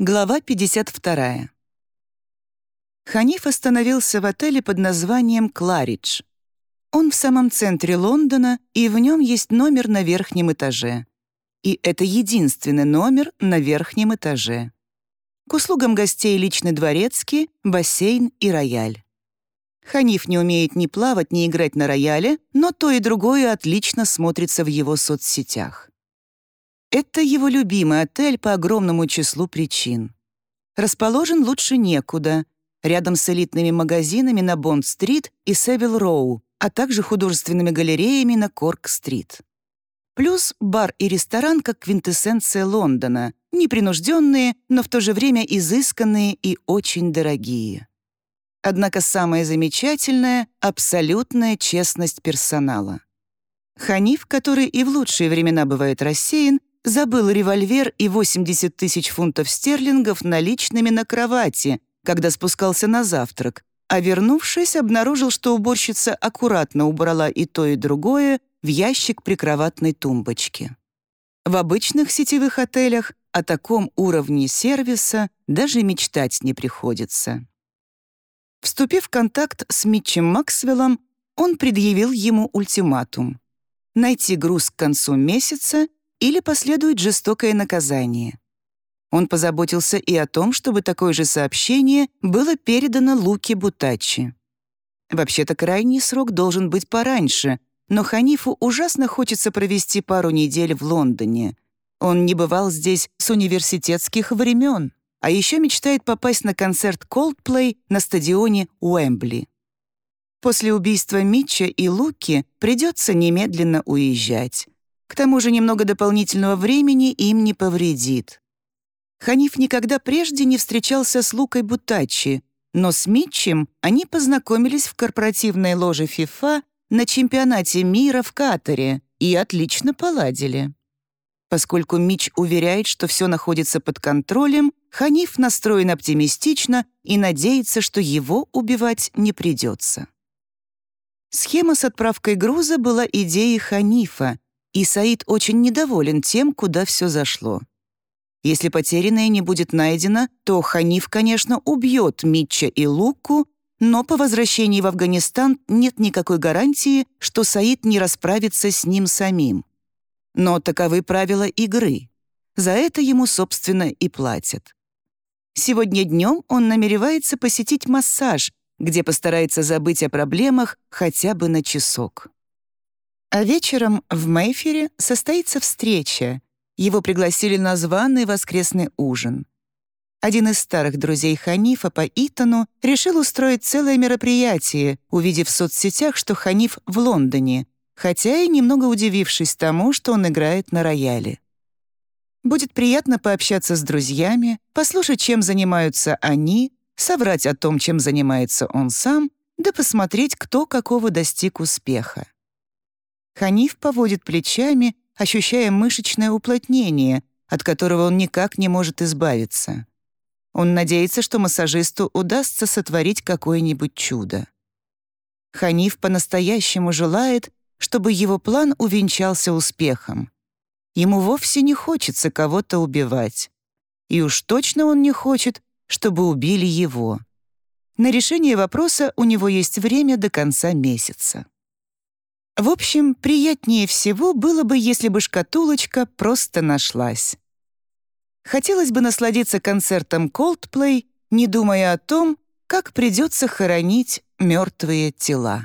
Глава 52. Ханиф остановился в отеле под названием «Кларидж». Он в самом центре Лондона, и в нем есть номер на верхнем этаже. И это единственный номер на верхнем этаже. К услугам гостей личный дворецкий, бассейн и рояль. Ханиф не умеет ни плавать, ни играть на рояле, но то и другое отлично смотрится в его соцсетях. Это его любимый отель по огромному числу причин. Расположен лучше некуда, рядом с элитными магазинами на Бонд-стрит и Севил-Роу, а также художественными галереями на Корк-стрит. Плюс бар и ресторан как квинтэссенция Лондона, непринужденные, но в то же время изысканные и очень дорогие. Однако самое замечательное — абсолютная честность персонала. Ханиф, который и в лучшие времена бывает рассеян, забыл револьвер и 80 тысяч фунтов стерлингов наличными на кровати, когда спускался на завтрак, а вернувшись, обнаружил, что уборщица аккуратно убрала и то, и другое в ящик прикроватной тумбочки. В обычных сетевых отелях о таком уровне сервиса даже мечтать не приходится. Вступив в контакт с Митчем Максвеллом, он предъявил ему ультиматум — найти груз к концу месяца или последует жестокое наказание. Он позаботился и о том, чтобы такое же сообщение было передано Луке Бутачи. Вообще-то крайний срок должен быть пораньше, но Ханифу ужасно хочется провести пару недель в Лондоне. Он не бывал здесь с университетских времен, а еще мечтает попасть на концерт Coldplay на стадионе Уэмбли. После убийства Митча и Луки придется немедленно уезжать. К тому же немного дополнительного времени им не повредит. Ханиф никогда прежде не встречался с Лукой Бутачи, но с Митчем они познакомились в корпоративной ложе ФИФА на чемпионате мира в Катаре и отлично поладили. Поскольку Мич уверяет, что все находится под контролем, Ханиф настроен оптимистично и надеется, что его убивать не придется. Схема с отправкой груза была идеей Ханифа, и Саид очень недоволен тем, куда все зашло. Если потерянное не будет найдено, то Ханиф, конечно, убьет Митча и Луку, но по возвращении в Афганистан нет никакой гарантии, что Саид не расправится с ним самим. Но таковы правила игры. За это ему, собственно, и платят. Сегодня днем он намеревается посетить массаж, где постарается забыть о проблемах хотя бы на часок. А вечером в Мейфере состоится встреча. Его пригласили на званый воскресный ужин. Один из старых друзей Ханифа по Итану решил устроить целое мероприятие, увидев в соцсетях, что Ханиф в Лондоне, хотя и немного удивившись тому, что он играет на рояле. Будет приятно пообщаться с друзьями, послушать, чем занимаются они, соврать о том, чем занимается он сам, да посмотреть, кто какого достиг успеха. Ханиф поводит плечами, ощущая мышечное уплотнение, от которого он никак не может избавиться. Он надеется, что массажисту удастся сотворить какое-нибудь чудо. Ханиф по-настоящему желает, чтобы его план увенчался успехом. Ему вовсе не хочется кого-то убивать. И уж точно он не хочет, чтобы убили его. На решение вопроса у него есть время до конца месяца. В общем, приятнее всего было бы, если бы шкатулочка просто нашлась. Хотелось бы насладиться концертом Coldplay, не думая о том, как придется хоронить мертвые тела.